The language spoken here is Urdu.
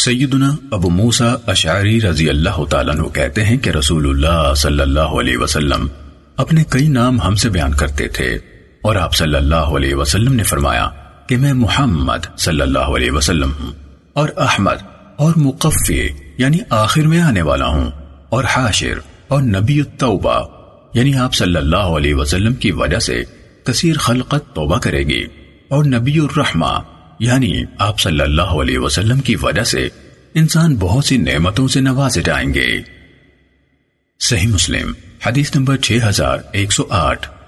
سیدنا ابو موسیٰ اشعری رضی اللہ تعالیٰ عنہ کہتے ہیں کہ رسول اللہ صلی اللہ علیہ وسلم اپنے کئی نام ہم سے بیان کرتے تھے اور آپ صلی اللہ علیہ وسلم نے فرمایا کہ میں محمد صلی اللہ علیہ وسلم ہوں اور احمد اور مقفی یعنی آخر میں آنے والا ہوں اور حاشر اور نبی التوبہ یعنی آپ صلی اللہ علیہ وسلم کی وجہ سے کثیر خلقت توبہ کرے گی اور نبی الرحمہ یعنی آپ صلی اللہ علیہ وسلم کی وجہ سے انسان بہت سی نعمتوں سے نوازے جائیں گے۔ صحیح مسلم، حدیث نمبر 6108